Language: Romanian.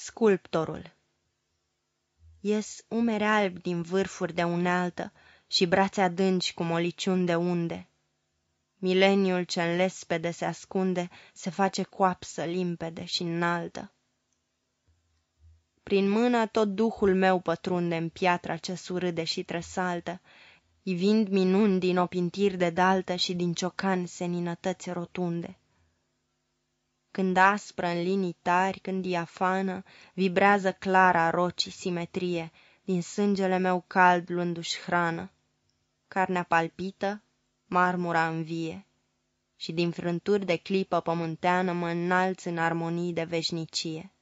Sculptorul Ies umere albi din vârfuri de unealtă Și brațe adânci cu moliciuni de unde. Mileniul ce în lespede se ascunde Se face coapsă limpede și înaltă. Prin mână tot duhul meu pătrunde În piatra ce surâde și tresaltă, Ivind minuni din opintiri de daltă Și din ciocan seninătăți rotunde când aspră în linii tari, când diafană, vibrează clara rocii simetrie, din sângele meu cald luându-și hrană. Carnea palpită, marmura învie, și din frânturi de clipă pământeană mă înalț în armonii de veșnicie.